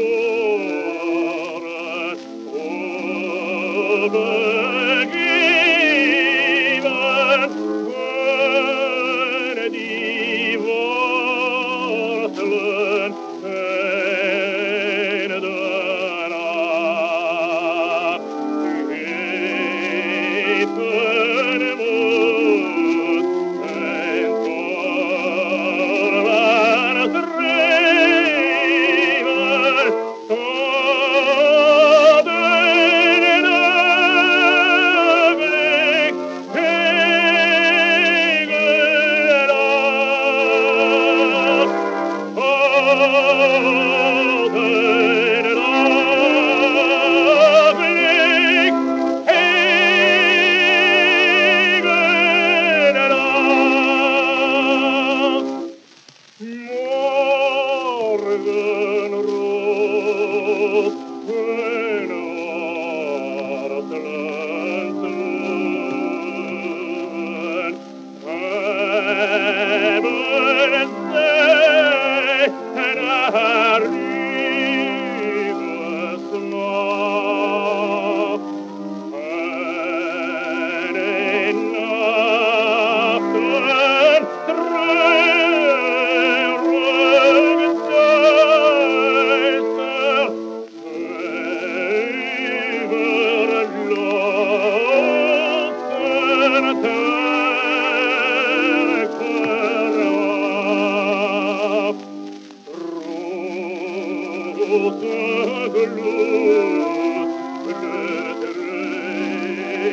aurora, aurora. Oh.